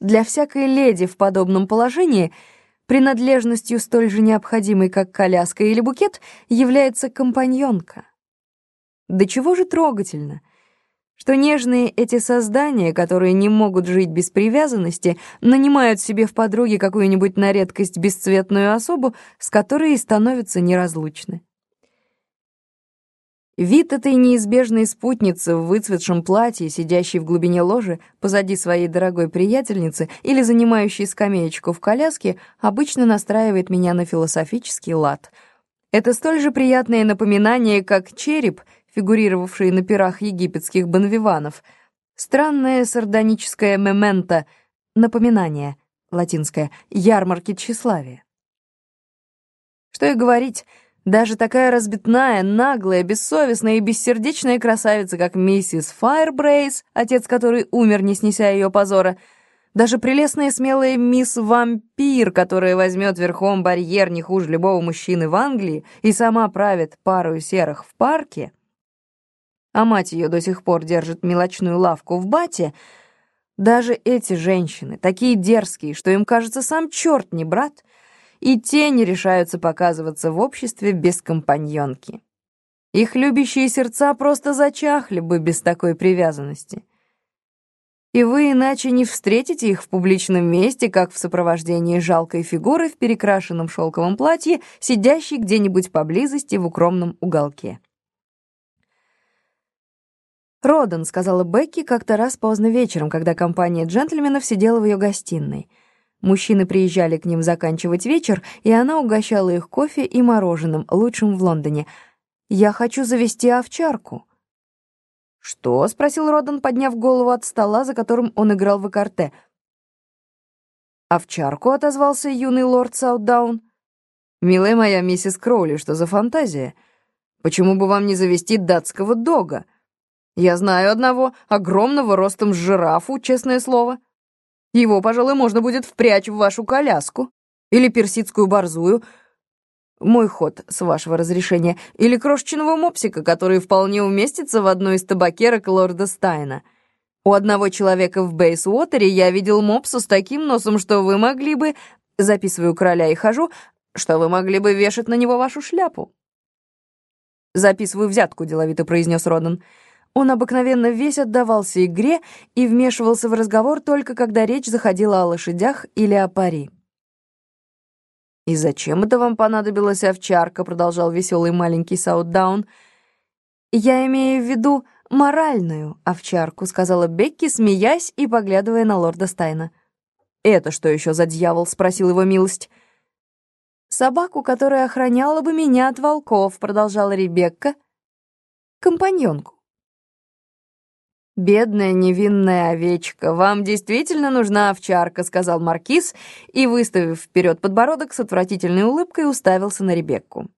Для всякой леди в подобном положении принадлежностью столь же необходимой, как коляска или букет, является компаньонка. До чего же трогательно, что нежные эти создания, которые не могут жить без привязанности, нанимают себе в подруги какую-нибудь на редкость бесцветную особу, с которой и становятся неразлучны. Вид этой неизбежной спутницы в выцветшем платье, сидящей в глубине ложи позади своей дорогой приятельницы или занимающей скамеечку в коляске, обычно настраивает меня на философический лад. Это столь же приятное напоминание, как череп, фигурировавший на пирах египетских банвиванов. Странное сардоническое мементо, напоминание, латинское, ярмарки тщеславия. Что и говорить, даже такая разбитная, наглая, бессовестная и бессердечная красавица, как миссис Файрбрейс, отец которой умер, не снеся ее позора, даже прелестная смелая мисс Вампир, которая возьмет верхом барьер не хуже любого мужчины в Англии и сама правит пару серых в парке, а мать ее до сих пор держит мелочную лавку в бате, даже эти женщины, такие дерзкие, что им кажется сам черт не брат — и те не решаются показываться в обществе без компаньонки. Их любящие сердца просто зачахли бы без такой привязанности. И вы иначе не встретите их в публичном месте, как в сопровождении жалкой фигуры в перекрашенном шелковом платье, сидящей где-нибудь поблизости в укромном уголке. «Родан», — сказала Бекки как-то раз поздно вечером, когда компания джентльменов сидела в ее гостиной — Мужчины приезжали к ним заканчивать вечер, и она угощала их кофе и мороженым, лучшим в Лондоне. «Я хочу завести овчарку». «Что?» — спросил Родан, подняв голову от стола, за которым он играл в экарте. «Овчарку?» — отозвался юный лорд Саутдаун. «Милая моя миссис Кроули, что за фантазия? Почему бы вам не завести датского дога? Я знаю одного, огромного ростом жирафу, честное слово». Его, пожалуй, можно будет впрячь в вашу коляску. Или персидскую борзую. Мой ход, с вашего разрешения. Или крошечного мопсика, который вполне уместится в одной из табакерок лорда Стайна. У одного человека в Бейсуотере я видел мопса с таким носом, что вы могли бы... Записываю короля и хожу, что вы могли бы вешать на него вашу шляпу. «Записываю взятку», — деловито произнес Родан. Он обыкновенно весь отдавался игре и вмешивался в разговор только когда речь заходила о лошадях или о пари. «И зачем это вам понадобилась овчарка?» — продолжал веселый маленький Саутдаун. «Я имею в виду моральную овчарку», — сказала Бекки, смеясь и поглядывая на лорда Стайна. «Это что еще за дьявол?» — спросил его милость. «Собаку, которая охраняла бы меня от волков», — продолжала Ребекка. «Компаньонку». «Бедная невинная овечка, вам действительно нужна овчарка», — сказал Маркиз и, выставив вперед подбородок, с отвратительной улыбкой уставился на Ребекку.